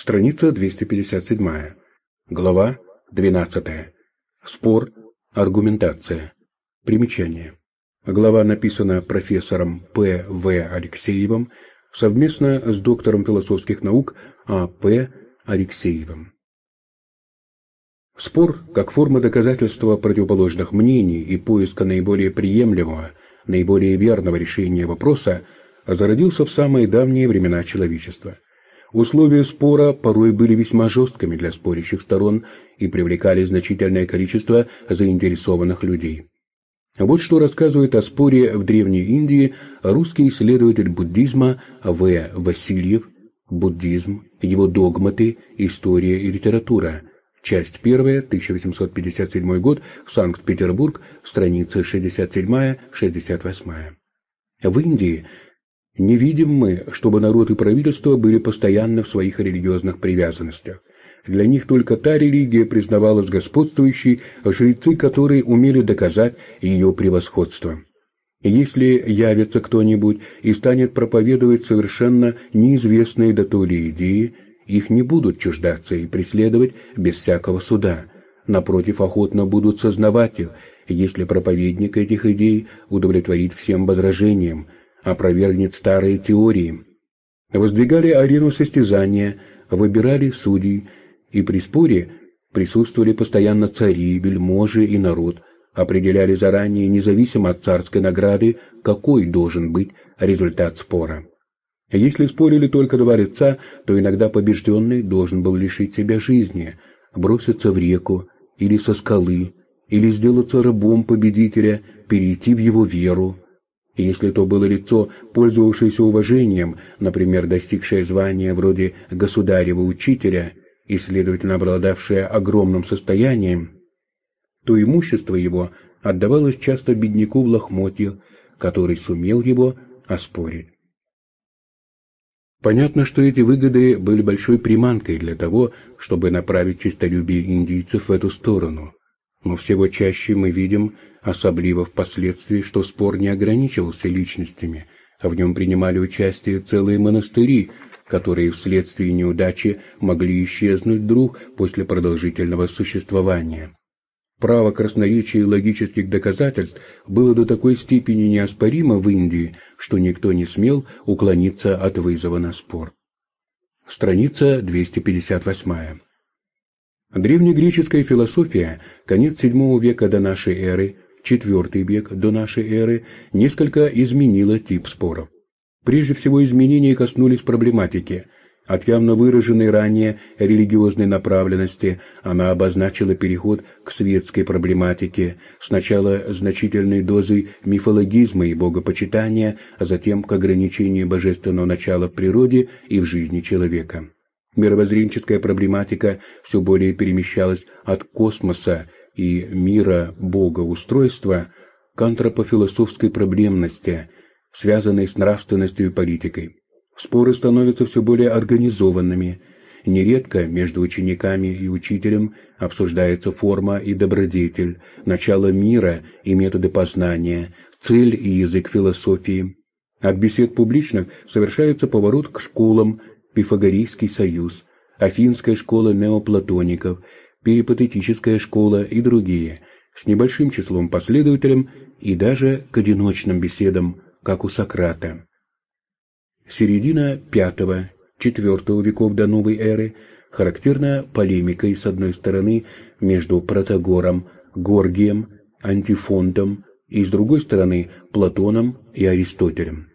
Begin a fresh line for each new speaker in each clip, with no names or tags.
Страница 257. Глава 12. Спор. Аргументация. Примечание. Глава написана профессором П. В. Алексеевым совместно с доктором философских наук А. П. Алексеевым. Спор, как форма доказательства противоположных мнений и поиска наиболее приемлемого, наиболее верного решения вопроса, зародился в самые давние времена человечества. Условия спора порой были весьма жесткими для спорящих сторон и привлекали значительное количество заинтересованных людей. Вот что рассказывает о споре в Древней Индии русский исследователь буддизма В. Васильев «Буддизм, его догматы, история и литература», часть 1, 1857 год, Санкт-Петербург, страница 67-68. В Индии не видим мы, чтобы народ и правительство были постоянно в своих религиозных привязанностях. Для них только та религия признавалась господствующей, жрецы которые умели доказать ее превосходство. Если явится кто-нибудь и станет проповедовать совершенно неизвестные до то ли идеи, их не будут чуждаться и преследовать без всякого суда. Напротив, охотно будут сознавать их, если проповедник этих идей удовлетворит всем возражениям, опровергнет старые теории. Воздвигали арену состязания, выбирали судей, и при споре присутствовали постоянно цари, вельможи и народ, определяли заранее, независимо от царской награды, какой должен быть результат спора. Если спорили только два то иногда побежденный должен был лишить себя жизни, броситься в реку или со скалы, или сделаться рабом победителя, перейти в его веру, если то было лицо, пользовавшееся уважением, например, достигшее звания вроде государева учителя и, следовательно, обладавшее огромным состоянием, то имущество его отдавалось часто бедняку в лохмотьях, который сумел его оспорить. Понятно, что эти выгоды были большой приманкой для того, чтобы направить честолюбие индийцев в эту сторону. Но всего чаще мы видим, особливо впоследствии, что спор не ограничивался личностями, а в нем принимали участие целые монастыри, которые вследствие неудачи могли исчезнуть вдруг после продолжительного существования. Право красноречия и логических доказательств было до такой степени неоспоримо в Индии, что никто не смел уклониться от вызова на спор. Страница 258. Древнегреческая философия, конец VII века до нашей эры, IV век до нашей эры, несколько изменила тип споров. Прежде всего изменения коснулись проблематики. От явно выраженной ранее религиозной направленности она обозначила переход к светской проблематике, сначала значительной дозой мифологизма и богопочитания, а затем к ограничению божественного начала в природе и в жизни человека. Мировоззренческая проблематика все более перемещалась от космоса и мира богоустройства к антропофилософской проблемности, связанной с нравственностью и политикой. Споры становятся все более организованными. Нередко между учениками и учителем обсуждается форма и добродетель, начало мира и методы познания, цель и язык философии. От бесед публичных совершается поворот к школам, Пифагорейский союз, Афинская школа неоплатоников, Перипатетическая школа и другие, с небольшим числом последователей и даже к одиночным беседам, как у Сократа. Середина V-IV веков до новой эры характерна полемикой с одной стороны между Протагором, Горгием, Антифондом и с другой стороны Платоном и Аристотелем.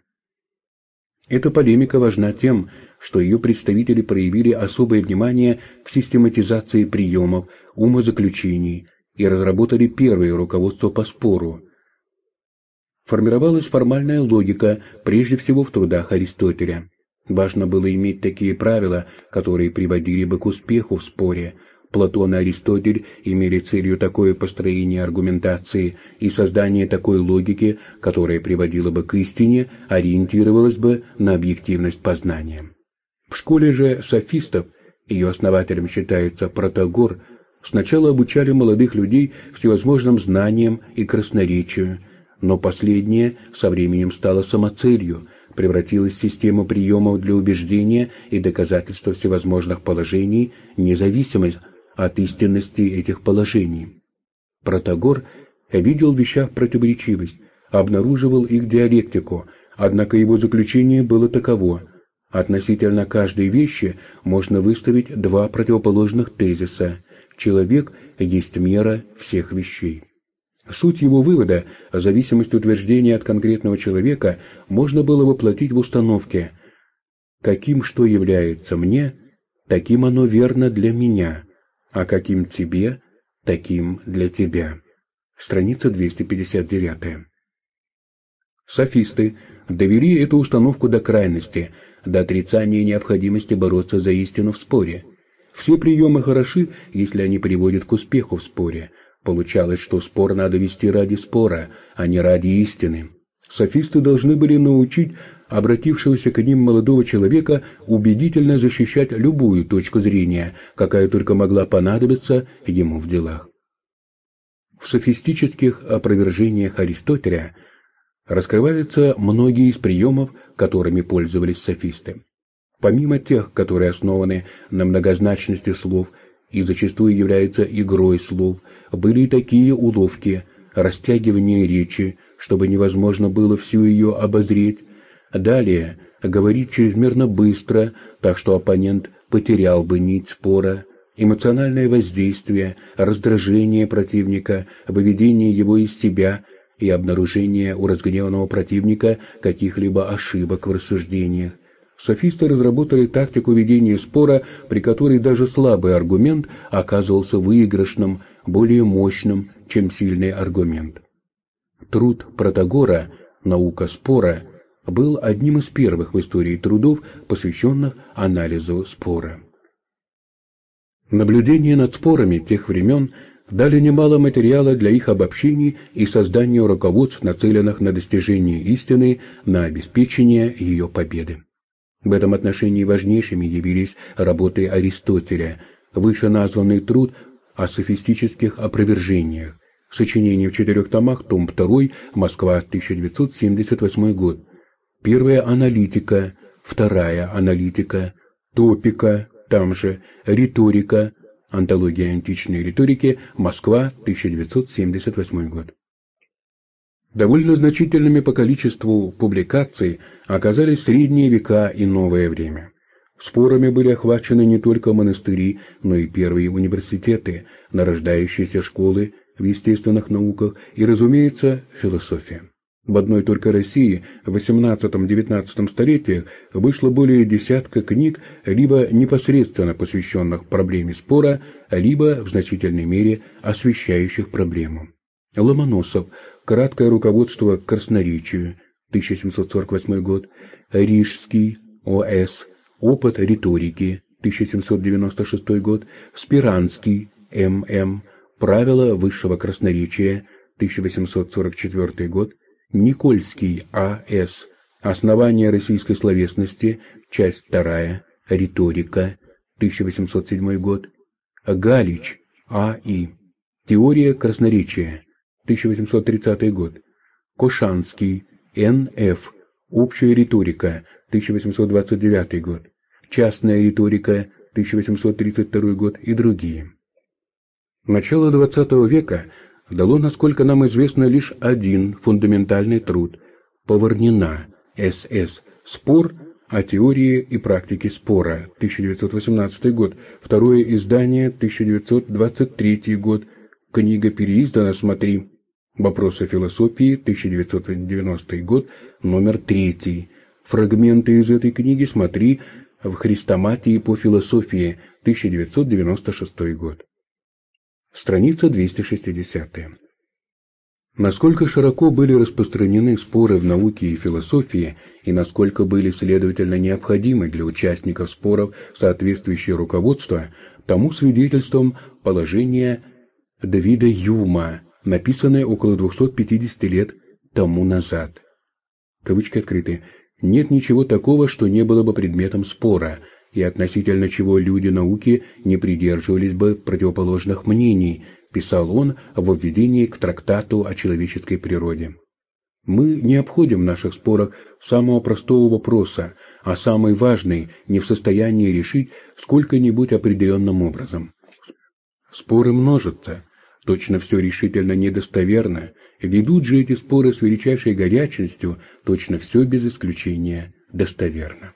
Эта полемика важна тем, что ее представители проявили особое внимание к систематизации приемов, умозаключений и разработали первое руководство по спору. Формировалась формальная логика, прежде всего в трудах Аристотеля. Важно было иметь такие правила, которые приводили бы к успеху в споре. Платон и Аристотель имели целью такое построение аргументации и создание такой логики, которая приводила бы к истине, ориентировалась бы на объективность познания. В школе же софистов, ее основателем считается Протагор, сначала обучали молодых людей всевозможным знаниям и красноречию, но последнее со временем стало самоцелью, превратилась в систему приемов для убеждения и доказательства всевозможных положений, независимо от истинности этих положений. Протагор видел в вещах противоречивость, обнаруживал их диалектику, однако его заключение было таково. Относительно каждой вещи можно выставить два противоположных тезиса. Человек есть мера всех вещей. Суть его вывода, зависимость утверждения от конкретного человека, можно было воплотить в установке «каким что является мне, таким оно верно для меня, а каким тебе, таким для тебя». Страница 259. Софисты довели эту установку до крайности, до отрицания необходимости бороться за истину в споре. Все приемы хороши, если они приводят к успеху в споре – Получалось, что спор надо вести ради спора, а не ради истины. Софисты должны были научить обратившегося к ним молодого человека убедительно защищать любую точку зрения, какая только могла понадобиться ему в делах. В софистических опровержениях Аристотеля раскрываются многие из приемов, которыми пользовались софисты. Помимо тех, которые основаны на многозначности слов и зачастую являются игрой слов, были и такие уловки, растягивание речи, чтобы невозможно было всю ее обозреть. Далее, говорить чрезмерно быстро, так что оппонент потерял бы нить спора, эмоциональное воздействие, раздражение противника, выведение его из себя и обнаружение у разгневанного противника каких-либо ошибок в рассуждениях. Софисты разработали тактику ведения спора, при которой даже слабый аргумент оказывался выигрышным более мощным, чем сильный аргумент. Труд Протагора «Наука спора» был одним из первых в истории трудов, посвященных анализу спора. Наблюдения над спорами тех времен дали немало материала для их обобщений и создания руководств, нацеленных на достижение истины, на обеспечение ее победы. В этом отношении важнейшими явились работы Аристотеля. Вышеназванный труд о софистических опровержениях. Сочинение в четырех томах, том 2, Москва, 1978 год. Первая аналитика, вторая аналитика, топика, там же, риторика, антология античной риторики, Москва, 1978 год. Довольно значительными по количеству публикаций оказались средние века и новое время. Спорами были охвачены не только монастыри, но и первые университеты, нарождающиеся школы в естественных науках и, разумеется, философия. В одной только России в XVIII-XIX столетиях вышло более десятка книг, либо непосредственно посвященных проблеме спора, либо в значительной мере освещающих проблему. Ломоносов. «Краткое руководство к красноречию», 1748 год, Рижский, О.С., Опыт риторики, 1796 год, Спиранский, М.М., Правила высшего красноречия, 1844 год, Никольский, А.С., Основание российской словесности, часть 2, Риторика, 1807 год, Галич, А.И., Теория красноречия, 1830 год, Кошанский, Н.Ф., Общая риторика, 1829 год, Частная риторика, 1832 год и другие. Начало XX века дало, насколько нам известно, лишь один фундаментальный труд – Поварнина, С.С. «Спор о теории и практике спора», 1918 год, второе издание, 1923 год, книга переиздана, смотри, «Вопросы философии», 1990 год, номер третий, Фрагменты из этой книги смотри в «Христоматии по философии», 1996 год. Страница 260. Насколько широко были распространены споры в науке и философии, и насколько были, следовательно, необходимы для участников споров соответствующее руководство, тому свидетельством положение Давида Юма, написанное около 250 лет тому назад. Кавычки открыты. Нет ничего такого, что не было бы предметом спора, и относительно чего люди науки не придерживались бы противоположных мнений, писал он в введении к трактату о человеческой природе. Мы не обходим в наших спорах самого простого вопроса, а самый важный не в состоянии решить сколько-нибудь определенным образом. Споры множатся, точно все решительно недостоверно, ведут же эти споры с величайшей горячностью, точно все без исключения достоверно.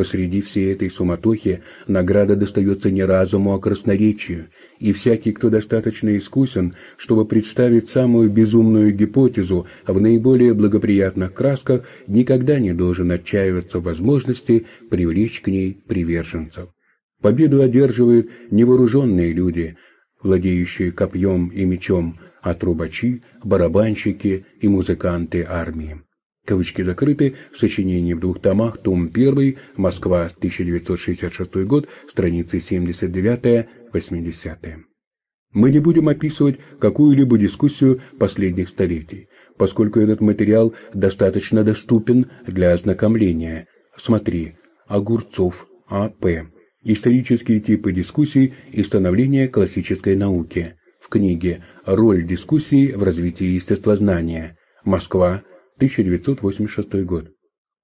Посреди всей этой суматохи награда достается не разуму, а красноречию, и всякий, кто достаточно искусен, чтобы представить самую безумную гипотезу в наиболее благоприятных красках, никогда не должен отчаиваться в возможности привлечь к ней приверженцев. Победу одерживают невооруженные люди, владеющие копьем и мечом, а трубачи, барабанщики и музыканты армии. Кавычки закрыты. Сочинение в двух томах. Том 1. Москва, 1966 год. Страницы 79-80. Мы не будем описывать какую-либо дискуссию последних столетий, поскольку этот материал достаточно доступен для ознакомления. Смотри. Огурцов. А.П. Исторические типы дискуссий и становление классической науки. В книге «Роль дискуссии в развитии естествознания». Москва, 1986 год.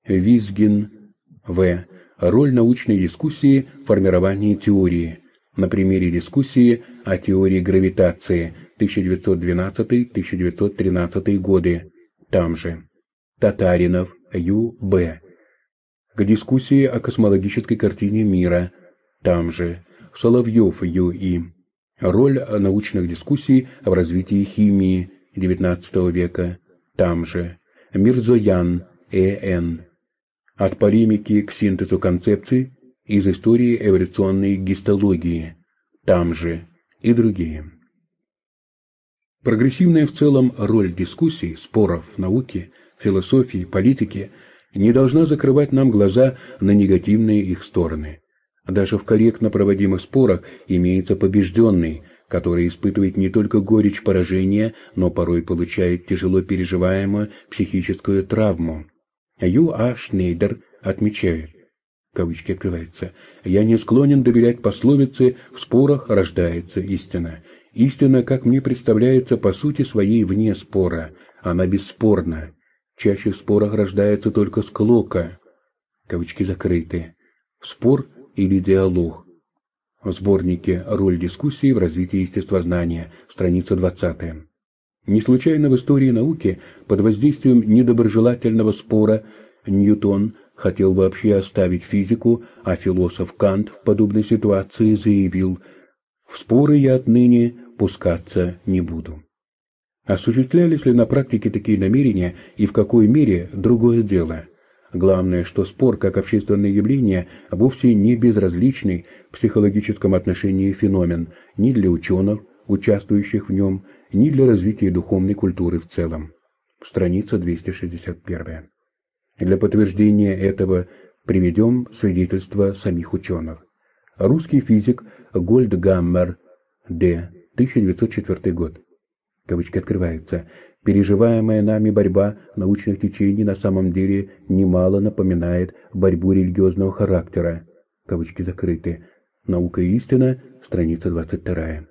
Визгин В. Роль научной дискуссии в формировании теории. На примере дискуссии о теории гравитации 1912-1913 годы. Там же. Татаринов Ю. Б. К дискуссии о космологической картине мира. Там же. Соловьев Ю. И. Роль научных дискуссий в развитии химии XIX века. Там же. Мирзоян, Э.Н. От полемики к синтезу концепций из истории эволюционной гистологии, там же, и другие. Прогрессивная в целом роль дискуссий, споров в науке, философии, политике не должна закрывать нам глаза на негативные их стороны. Даже в корректно проводимых спорах имеется побежденный, который испытывает не только горечь поражения, но порой получает тяжело переживаемую психическую травму. Ю. А. Шнейдер отмечает, кавычки открываются, «Я не склонен доверять пословице «в спорах рождается истина». Истина, как мне представляется, по сути своей вне спора, она бесспорна. Чаще в спорах рождается только склока, кавычки закрыты, спор или диалог, в сборнике «Роль дискуссии в развитии естествознания», страница 20. Не случайно в истории науки под воздействием недоброжелательного спора Ньютон хотел вообще оставить физику, а философ Кант в подобной ситуации заявил «В споры я отныне пускаться не буду». Осуществлялись ли на практике такие намерения и в какой мере – другое дело – Главное, что спор как общественное явление вовсе не безразличный в психологическом отношении феномен ни для ученых, участвующих в нем, ни для развития духовной культуры в целом. Страница 261. Для подтверждения этого приведем свидетельство самих ученых. Русский физик Гольдгаммер Д. 1904 год. Кавычки открываются. Переживаемая нами борьба научных течений на самом деле немало напоминает борьбу религиозного характера. Кавычки закрыты. Наука и истина, страница 22.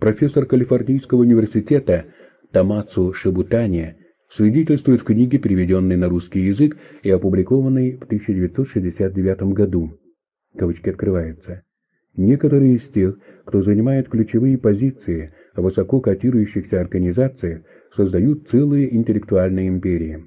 Профессор Калифорнийского университета Тамацу Шибутани свидетельствует в книге, переведенной на русский язык и опубликованной в 1969 году. Кавычки открываются. Некоторые из тех, кто занимает ключевые позиции в высоко котирующихся организациях, создают целые интеллектуальные империи.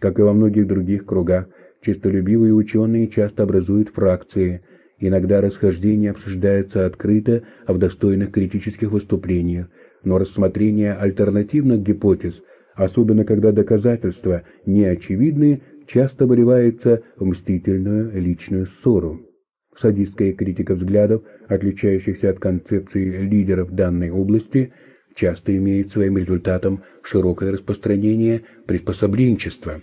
Как и во многих других кругах, честолюбивые ученые часто образуют фракции, иногда расхождения обсуждаются открыто, а в достойных критических выступлениях, но рассмотрение альтернативных гипотез, особенно когда доказательства не очевидны, часто выливается в мстительную личную ссору. Садистская критика взглядов, отличающихся от концепции лидеров данной области – часто имеет своим результатом широкое распространение приспособленчества.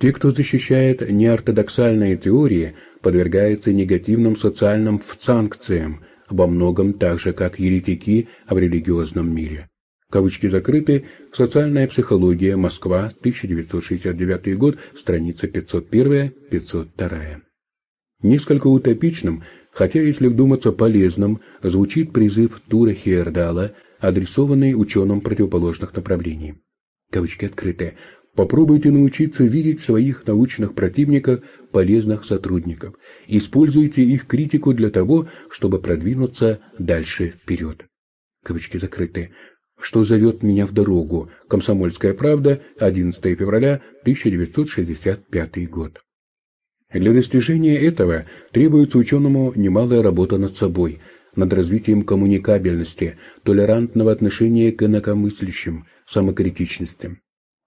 Те, кто защищает неортодоксальные теории, подвергаются негативным социальным санкциям, во многом так же, как еретики в религиозном мире. Кавычки закрыты. Социальная психология. Москва. 1969 год. Страница 501-502. Несколько утопичным, хотя, если вдуматься полезным, звучит призыв Тура Хейердала адресованные ученым противоположных направлений. кавычки открытые, попробуйте научиться видеть своих научных противниках полезных сотрудников. Используйте их критику для того, чтобы продвинуться дальше вперед. Кавычки закрыты. Что зовет меня в дорогу? Комсомольская правда, 11 февраля 1965 год. Для достижения этого требуется ученому немалая работа над собой, над развитием коммуникабельности, толерантного отношения к инакомыслящим, самокритичности.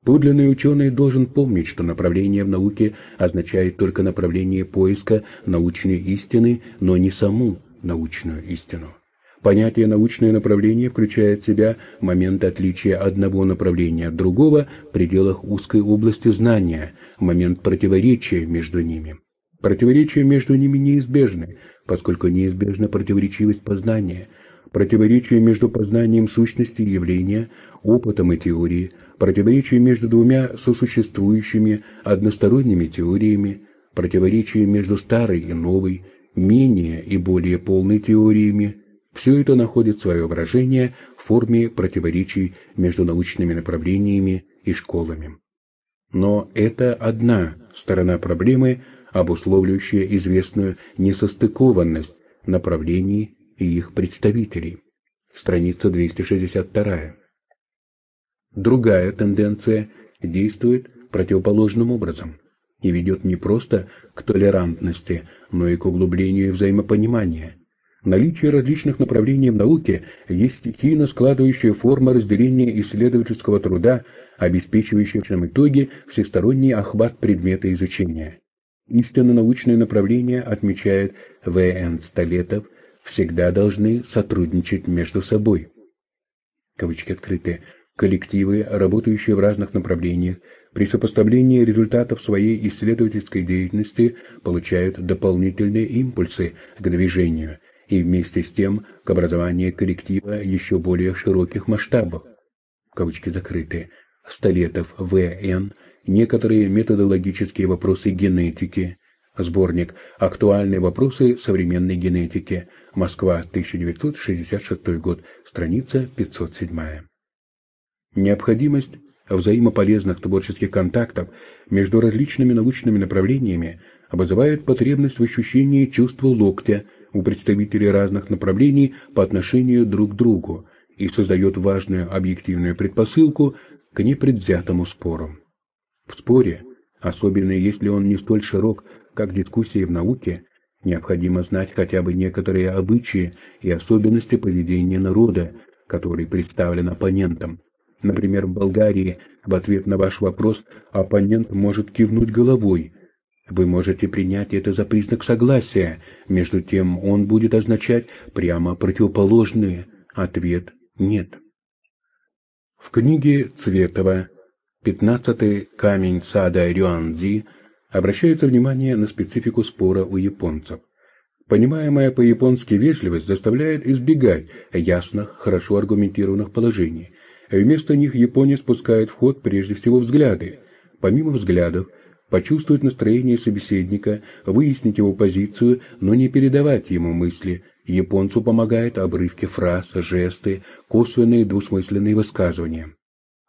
Подлинный ученый должен помнить, что направление в науке означает только направление поиска научной истины, но не саму научную истину. Понятие «научное направление» включает в себя момент отличия одного направления от другого в пределах узкой области знания, момент противоречия между ними. Противоречия между ними неизбежны, поскольку неизбежна противоречивость познания. Противоречие между познанием сущности явления, опытом и теорией, противоречие между двумя сосуществующими односторонними теориями, противоречие между старой и новой, менее и более полной теориями, все это находит свое выражение в форме противоречий между научными направлениями и школами. Но это одна сторона проблемы, обусловливающая известную несостыкованность направлений и их представителей. Страница 262. Другая тенденция действует противоположным образом и ведет не просто к толерантности, но и к углублению взаимопонимания. Наличие различных направлений в науке есть стихийно складывающая форма разделения исследовательского труда, обеспечивающая в итоге всесторонний охват предмета изучения. Истинно научные направления, отмечает В.Н. Столетов, всегда должны сотрудничать между собой. Кавычки открыты. Коллективы, работающие в разных направлениях, при сопоставлении результатов своей исследовательской деятельности получают дополнительные импульсы к движению и вместе с тем к образованию коллектива еще более широких масштабов. Кавычки закрыты. Столетов В.Н. Некоторые методологические вопросы генетики. Сборник «Актуальные вопросы современной генетики». Москва, 1966 год. Страница 507. Необходимость взаимополезных творческих контактов между различными научными направлениями вызывает потребность в ощущении чувства локтя у представителей разных направлений по отношению друг к другу и создает важную объективную предпосылку к непредвзятому спору. В споре, особенно если он не столь широк, как дискуссии в науке, необходимо знать хотя бы некоторые обычаи и особенности поведения народа, который представлен оппонентом. Например, в Болгарии в ответ на ваш вопрос оппонент может кивнуть головой. Вы можете принять это за признак согласия, между тем он будет означать прямо противоположный ответ «нет». В книге Цветова «Пятнадцатый камень сада Рюанзи» обращается внимание на специфику спора у японцев. Понимаемая по-японски вежливость заставляет избегать ясных, хорошо аргументированных положений. Вместо них японец пускает в ход прежде всего взгляды. Помимо взглядов, почувствовать настроение собеседника, выяснить его позицию, но не передавать ему мысли. Японцу помогает обрывки фраз, жесты, косвенные двусмысленные высказывания.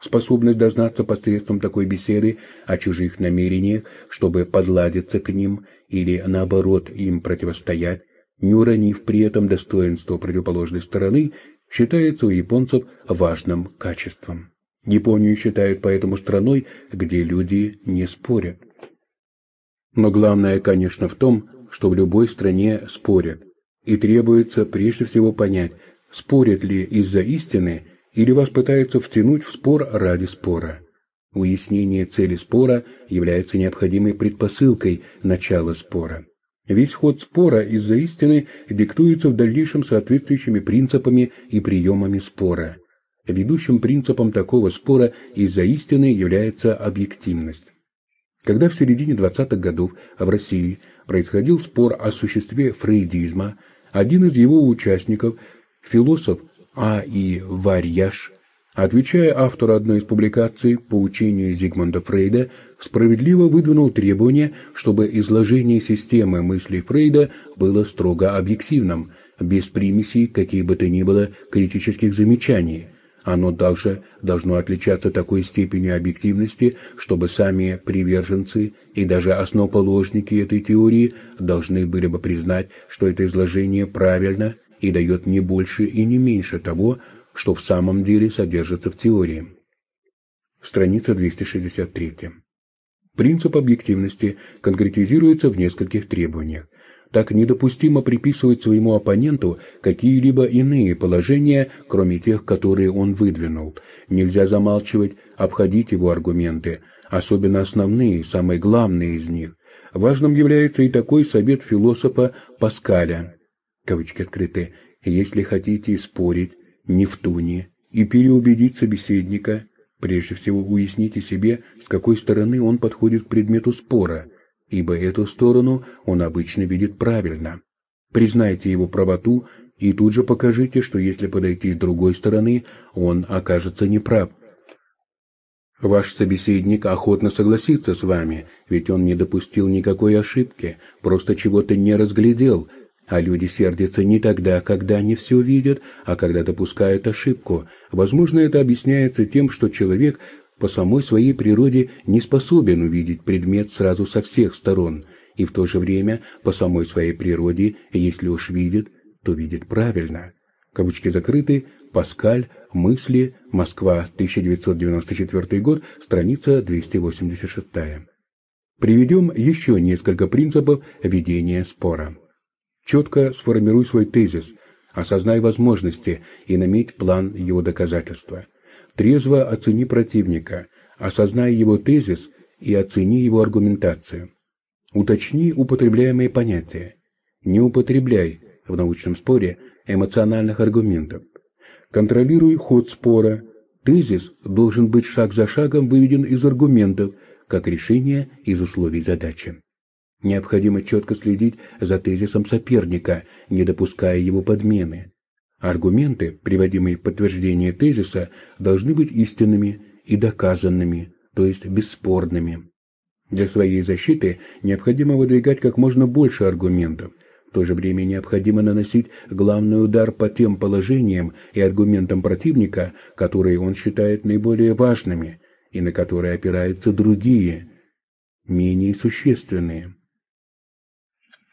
Способность дознаться посредством такой беседы о чужих намерениях, чтобы подладиться к ним или, наоборот, им противостоять, не уронив при этом достоинство противоположной стороны, считается у японцев важным качеством. Японию считают поэтому страной, где люди не спорят. Но главное, конечно, в том, что в любой стране спорят, и требуется прежде всего понять, спорят ли из-за истины или вас пытаются втянуть в спор ради спора. Уяснение цели спора является необходимой предпосылкой начала спора. Весь ход спора из-за истины диктуется в дальнейшем соответствующими принципами и приемами спора. Ведущим принципом такого спора из-за истины является объективность. Когда в середине 20-х годов в России происходил спор о существе фрейдизма, один из его участников, философ А. И. Варьяш, отвечая автору одной из публикаций по учению Зигмунда Фрейда, справедливо выдвинул требование, чтобы изложение системы мыслей Фрейда было строго объективным, без примесей каких бы то ни было критических замечаний, Оно также должно отличаться такой степенью объективности, чтобы сами приверженцы и даже основоположники этой теории должны были бы признать, что это изложение правильно и дает не больше и не меньше того, что в самом деле содержится в теории. Страница 263. Принцип объективности конкретизируется в нескольких требованиях. Так недопустимо приписывать своему оппоненту какие-либо иные положения, кроме тех, которые он выдвинул. Нельзя замалчивать, обходить его аргументы, особенно основные, самые главные из них. Важным является и такой совет философа Паскаля, кавычки открыты, «Если хотите спорить, не в туне, и переубедить собеседника, прежде всего уясните себе, с какой стороны он подходит к предмету спора – ибо эту сторону он обычно видит правильно. Признайте его правоту и тут же покажите, что если подойти с другой стороны, он окажется неправ. Ваш собеседник охотно согласится с вами, ведь он не допустил никакой ошибки, просто чего-то не разглядел, а люди сердятся не тогда, когда они все видят, а когда допускают ошибку. Возможно, это объясняется тем, что человек по самой своей природе не способен увидеть предмет сразу со всех сторон, и в то же время по самой своей природе, если уж видит, то видит правильно. Кавычки закрыты. Паскаль. Мысли. Москва. 1994 год. Страница 286. Приведем еще несколько принципов ведения спора. Четко сформируй свой тезис, осознай возможности и наметь план его доказательства. Трезво оцени противника, осознай его тезис и оцени его аргументацию. Уточни употребляемые понятия. Не употребляй в научном споре эмоциональных аргументов. Контролируй ход спора. Тезис должен быть шаг за шагом выведен из аргументов, как решение из условий задачи. Необходимо четко следить за тезисом соперника, не допуская его подмены. Аргументы, приводимые в подтверждение тезиса, должны быть истинными и доказанными, то есть бесспорными. Для своей защиты необходимо выдвигать как можно больше аргументов. В то же время необходимо наносить главный удар по тем положениям и аргументам противника, которые он считает наиболее важными и на которые опираются другие, менее существенные.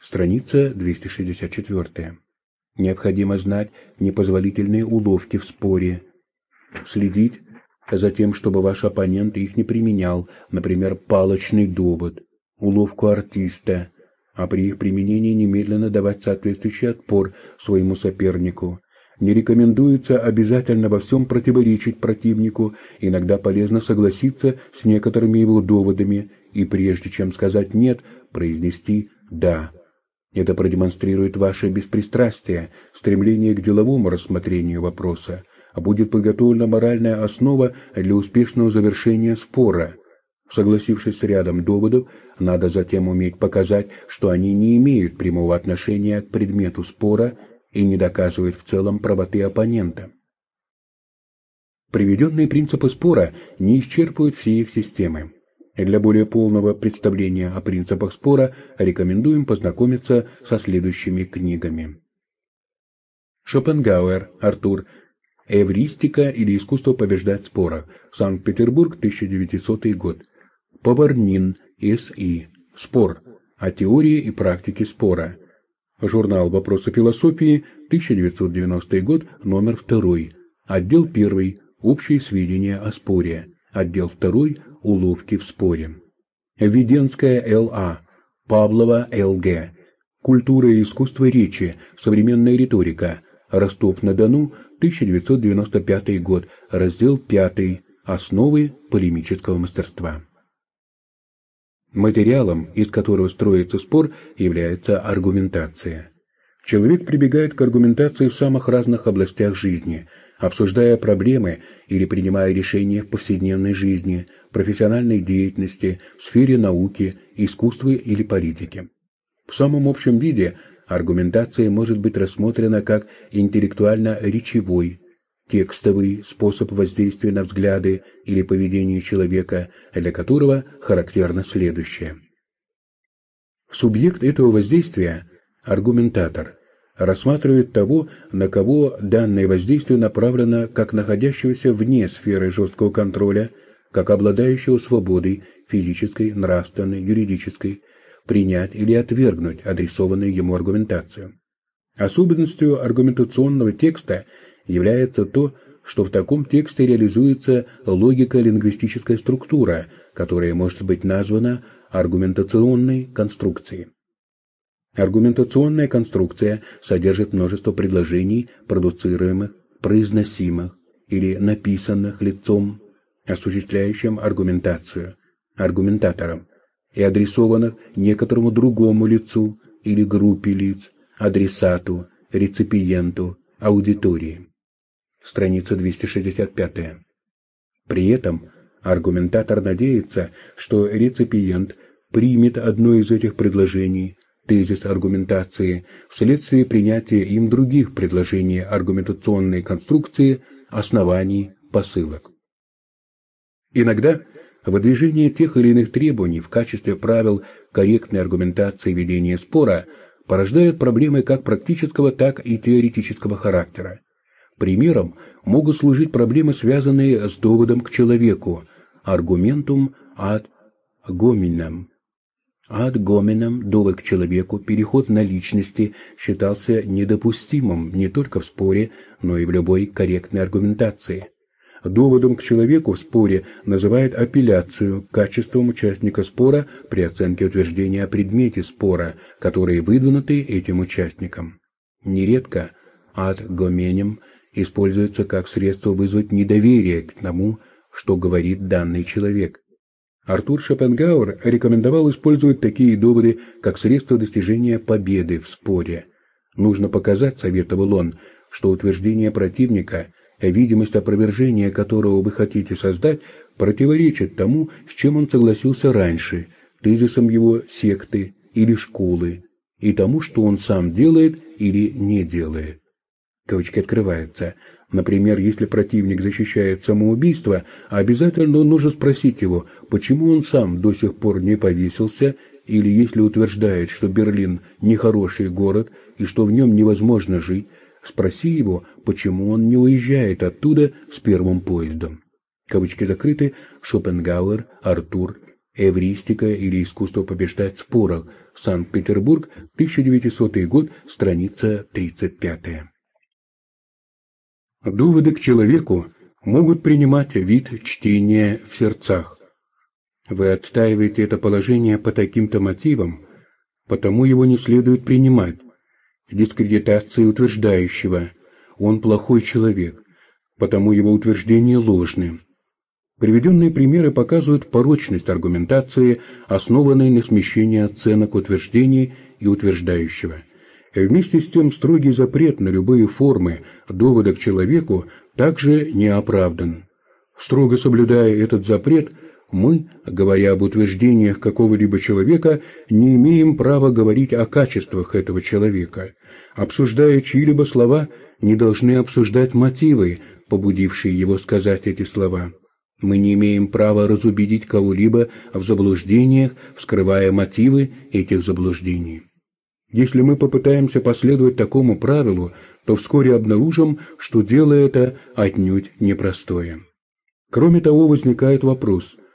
Страница 264. Необходимо знать непозволительные уловки в споре, следить за тем, чтобы ваш оппонент их не применял, например, палочный довод, уловку артиста, а при их применении немедленно давать соответствующий отпор своему сопернику. Не рекомендуется обязательно во всем противоречить противнику, иногда полезно согласиться с некоторыми его доводами и прежде чем сказать «нет», произнести «да». Это продемонстрирует ваше беспристрастие, стремление к деловому рассмотрению вопроса, а будет подготовлена моральная основа для успешного завершения спора. Согласившись с рядом доводов, надо затем уметь показать, что они не имеют прямого отношения к предмету спора и не доказывают в целом правоты оппонента. Приведенные принципы спора не исчерпывают все их системы. Для более полного представления о принципах спора рекомендуем познакомиться со следующими книгами. Шопенгауэр, Артур. Эвристика или искусство побеждать в спорах. Санкт-Петербург, 1900 год. Поварнин, С.И. Спор. О теории и практике спора. Журнал «Вопросы философии», 1990 год, номер 2. Отдел 1. Общие сведения о споре. Отдел 2 уловки в споре. Введенская Л.А., Павлова Л.Г., Культура и искусство речи, современная риторика, Ростов-на-Дону, 1995 год, раздел 5, основы полемического мастерства. Материалом, из которого строится спор, является аргументация. Человек прибегает к аргументации в самых разных областях жизни, обсуждая проблемы или принимая решения в повседневной жизни, профессиональной деятельности, в сфере науки, искусства или политики. В самом общем виде аргументация может быть рассмотрена как интеллектуально-речевой, текстовый способ воздействия на взгляды или поведение человека, для которого характерно следующее. Субъект этого воздействия – аргументатор. Рассматривает того, на кого данное воздействие направлено как находящегося вне сферы жесткого контроля, как обладающего свободой физической, нравственной, юридической, принять или отвергнуть адресованную ему аргументацию. Особенностью аргументационного текста является то, что в таком тексте реализуется логико-лингвистическая структура, которая может быть названа аргументационной конструкцией. Аргументационная конструкция содержит множество предложений, продуцируемых, произносимых или написанных лицом, осуществляющим аргументацию, аргументатором, и адресованных некоторому другому лицу или группе лиц, адресату, реципиенту, аудитории. Страница 265. При этом аргументатор надеется, что реципиент примет одно из этих предложений, тезис аргументации, вследствие принятия им других предложений аргументационной конструкции, оснований, посылок. Иногда выдвижение тех или иных требований в качестве правил корректной аргументации ведения спора порождает проблемы как практического, так и теоретического характера. Примером могут служить проблемы, связанные с доводом к человеку, аргументум ad hominem. Ad hominem, довод к человеку, переход на личности считался недопустимым не только в споре, но и в любой корректной аргументации. Доводом к человеку в споре называют апелляцию к качествам участника спора при оценке утверждения о предмете спора, которые выдвинуты этим участником. Нередко ad hominem используется как средство вызвать недоверие к тому, что говорит данный человек. Артур Шопенгауэр рекомендовал использовать такие доводы как средство достижения победы в споре. Нужно показать, советовал он, что утверждение противника – видимость опровержения которого вы хотите создать, противоречит тому, с чем он согласился раньше, тезисом его секты или школы, и тому, что он сам делает или не делает. Кавычки открываются. Например, если противник защищает самоубийство, обязательно нужно спросить его, почему он сам до сих пор не повесился, или если утверждает, что Берлин нехороший город и что в нем невозможно жить, Спроси его, почему он не уезжает оттуда с первым поездом. Кавычки закрыты. Шопенгауэр, Артур, Эвристика или искусство побеждать в спорах. Санкт-Петербург, 1900 год, страница 35. Доводы к человеку могут принимать вид чтения в сердцах. Вы отстаиваете это положение по таким-то мотивам, потому его не следует принимать дискредитации утверждающего «он плохой человек», потому его утверждения ложны. Приведенные примеры показывают порочность аргументации, основанной на смещении оценок утверждений и утверждающего. Вместе с тем строгий запрет на любые формы довода к человеку также не оправдан. Строго соблюдая этот запрет – мы, говоря об утверждениях какого-либо человека, не имеем права говорить о качествах этого человека. Обсуждая чьи-либо слова, не должны обсуждать мотивы, побудившие его сказать эти слова. Мы не имеем права разубедить кого-либо в заблуждениях, вскрывая мотивы этих заблуждений. Если мы попытаемся последовать такому правилу, то вскоре обнаружим, что дело это отнюдь непростое. Кроме того, возникает вопрос –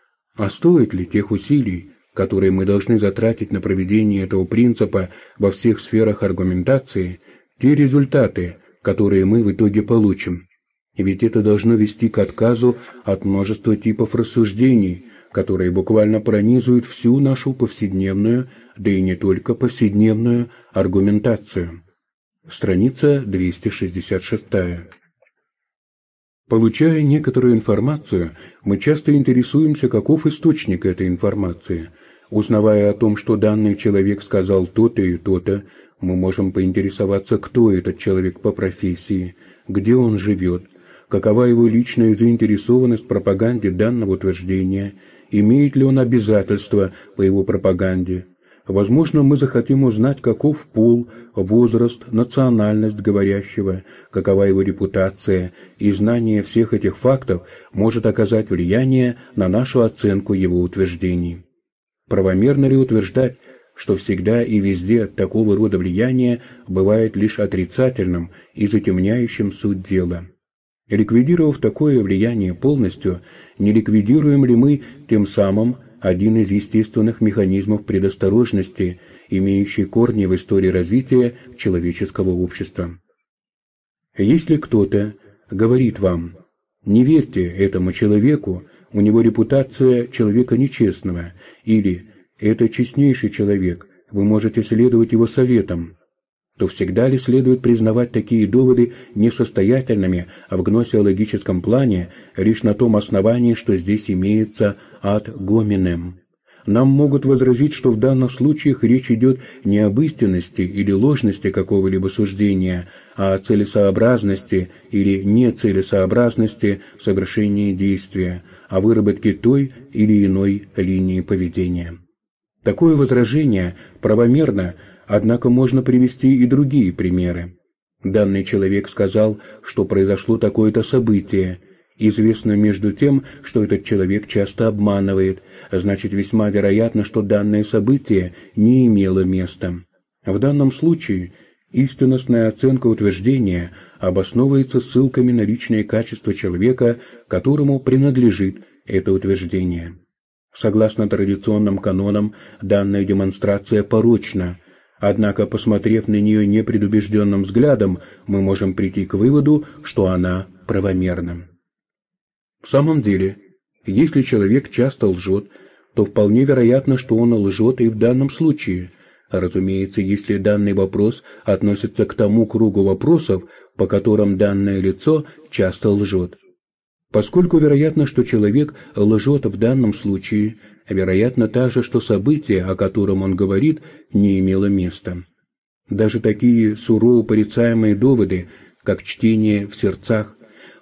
а стоит ли тех усилий, которые мы должны затратить на проведение этого принципа во всех сферах аргументации, те результаты, которые мы в итоге получим? Ведь это должно вести к отказу от множества типов рассуждений, которые буквально пронизывают всю нашу повседневную, да и не только повседневную, аргументацию. Страница 266. Получая некоторую информацию, мы часто интересуемся, каков источник этой информации. Узнавая о том, что данный человек сказал то-то и то-то, мы можем поинтересоваться, кто этот человек по профессии, где он живет, какова его личная заинтересованность в пропаганде данного утверждения, имеет ли он обязательства по его пропаганде, Возможно, мы захотим узнать, каков пол, возраст, национальность говорящего, какова его репутация, и знание всех этих фактов может оказать влияние на нашу оценку его утверждений. Правомерно ли утверждать, что всегда и везде такого рода влияние бывает лишь отрицательным и затемняющим суть дела. Ликвидировав такое влияние полностью, не ликвидируем ли мы тем самым один из естественных механизмов предосторожности, имеющий корни в истории развития человеческого общества? Если кто-то говорит вам «не верьте этому человеку, у него репутация человека нечестного» или «это честнейший человек, вы можете следовать его советам», то всегда ли следует признавать такие доводы несостоятельными, а в гносеологическом плане лишь на том основании, что здесь имеется ad гоминем? Нам могут возразить, что в данных случаях речь идет не об истинности или ложности какого-либо суждения, а о целесообразности или нецелесообразности совершения действия, о выработке той или иной линии поведения. Такое возражение правомерно – Однако можно привести и другие примеры. Данный человек сказал, что произошло такое-то событие. Известно между тем, что этот человек часто обманывает, значит весьма вероятно, что данное событие не имело места. В данном случае истинностная оценка утверждения обосновывается ссылками на личные качества человека, которому принадлежит это утверждение. Согласно традиционным канонам, данная демонстрация порочна – Однако, посмотрев на нее непредубежденным взглядом, мы можем прийти к выводу, что она правомерна. В самом деле, если человек часто лжет, то вполне вероятно, что он лжет и в данном случае. Разумеется, если данный вопрос относится к тому кругу вопросов, по которым данное лицо часто лжет. Поскольку вероятно, что человек лжет в данном случае, вероятно также, что событие, о котором он говорит, не имело места. Даже такие сурово порицаемые доводы, как чтение в сердцах,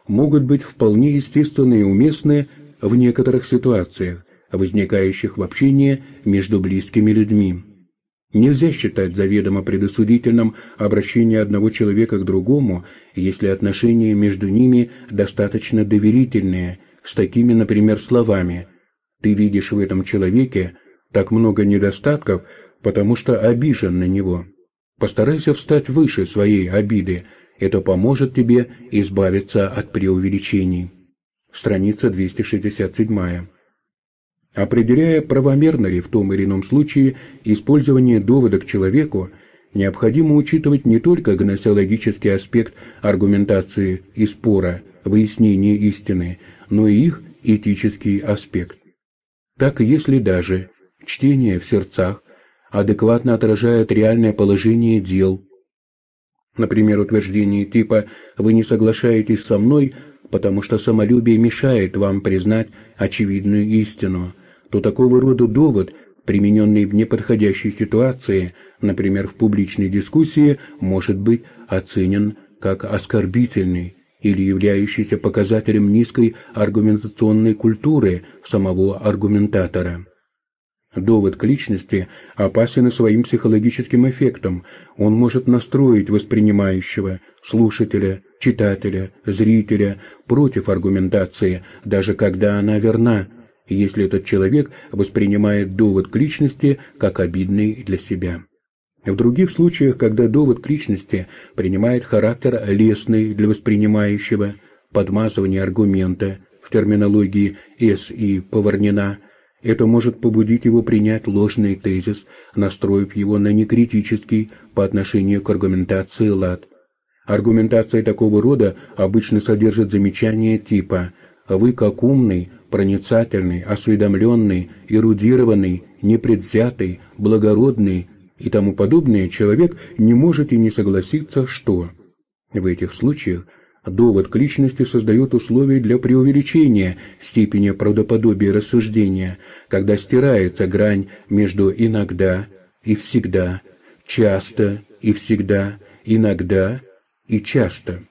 могут быть вполне естественны и уместны в некоторых ситуациях, возникающих в общении между близкими людьми. Нельзя считать заведомо предосудительным обращение одного человека к другому, если отношения между ними достаточно доверительные, с такими, например, словами «ты видишь в этом человеке так много недостатков, потому что обижен на него. Постарайся встать выше своей обиды, это поможет тебе избавиться от преувеличений». Страница 267. Определяя, правомерно ли в том или ином случае использование довода к человеку, необходимо учитывать не только гносеологический аспект аргументации и спора, выяснения истины, но и их этический аспект. Так, если даже чтение в сердцах адекватно отражает реальное положение дел, например, утверждение типа «вы не соглашаетесь со мной», потому что самолюбие мешает вам признать очевидную истину, то такого рода довод, примененный в неподходящей ситуации, например, в публичной дискуссии, может быть оценен как оскорбительный или являющийся показателем низкой аргументационной культуры самого аргументатора. Довод к личности опасен и своим психологическим эффектом. Он может настроить воспринимающего, слушателя, читателя, зрителя против аргументации, даже когда она верна, если этот человек воспринимает довод к личности как обидный для себя. В других случаях, когда довод к личности принимает характер лестный для воспринимающего, подмазывание аргумента в терминологии «с» и «поварнена», это может побудить его принять ложный тезис, настроив его на некритический по отношению к аргументации лад. Аргументация такого рода обычно содержит замечания типа «Вы как умный, проницательный, осведомленный, эрудированный, непредвзятый, благородный и тому подобное человек не может и не согласиться, что...» В этих случаях довод к личности создает условия для преувеличения степени правдоподобия рассуждения, когда стирается грань между «иногда» и «всегда», «часто» и «всегда», «иногда» и часто.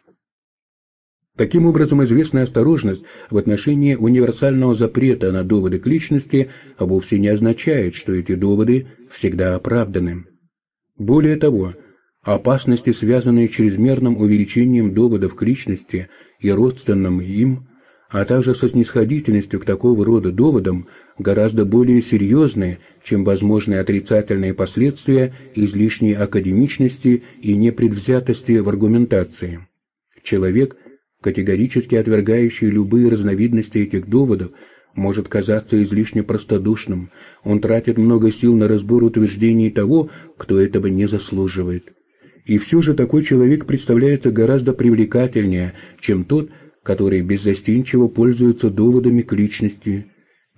Таким образом, известная осторожность в отношении универсального запрета на доводы к личности вовсе не означает, что эти доводы всегда оправданы. Более того, опасности, связанные чрезмерным увеличением доводов к личности и родственным им, а также со снисходительностью к такого рода доводам гораздо более серьезные, чем возможные отрицательные последствия излишней академичности и непредвзятости в аргументации. Человек, категорически отвергающий любые разновидности этих доводов, может казаться излишне простодушным, он тратит много сил на разбор утверждений того, кто этого не заслуживает. И все же такой человек представляется гораздо привлекательнее, чем тот, который беззастенчиво пользуется доводами к личности,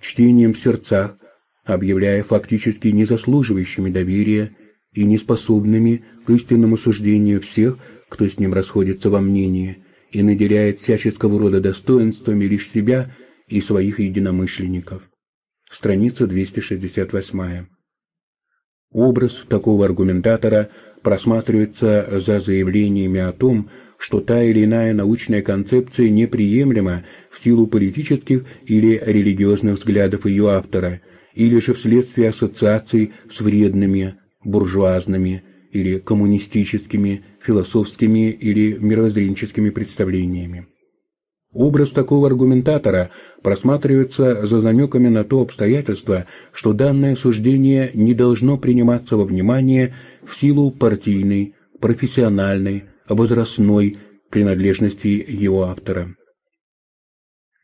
чтением в сердцах, объявляя фактически незаслуживающими доверия и неспособными к истинному суждению всех, кто с ним расходится во мнении, и наделяет всяческого рода достоинствами лишь себя и своих единомышленников. Страница 268. Образ такого аргументатора просматривается за заявлениями о том, что та или иная научная концепция неприемлема в силу политических или религиозных взглядов ее автора, или же вследствие ассоциаций с вредными, буржуазными или коммунистическими, философскими или мировоззренческими представлениями. Образ такого аргументатора просматривается за намеками на то обстоятельство, что данное суждение не должно приниматься во внимание в силу партийной, профессиональной, возрастной принадлежности его автора.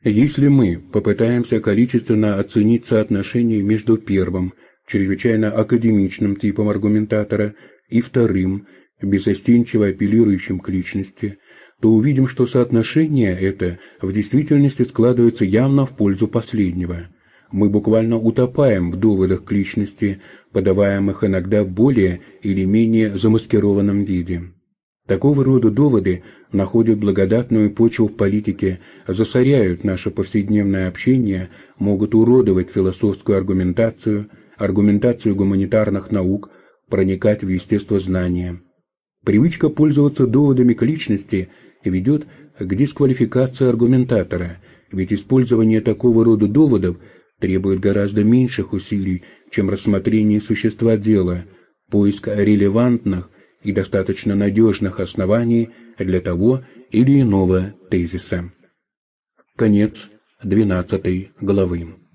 Если мы попытаемся количественно оценить соотношение между первым, чрезвычайно академичным типом аргументатора, и вторым, безостенчиво апеллирующим к личности, то увидим, что соотношение это в действительности складывается явно в пользу последнего. Мы буквально утопаем в доводах к личности, подаваемых иногда в более или менее замаскированном виде. Такого рода доводы находят благодатную почву в политике, засоряют наше повседневное общение, могут уродовать философскую аргументацию, аргументацию гуманитарных наук, проникать в естествознание. Привычка пользоваться доводами к личности ведет к дисквалификации аргументатора, ведь использование такого рода доводов требует гораздо меньших усилий, чем рассмотрение существа дела, поиск релевантных, и достаточно надежных оснований для того или иного тезиса. Конец 12 главы.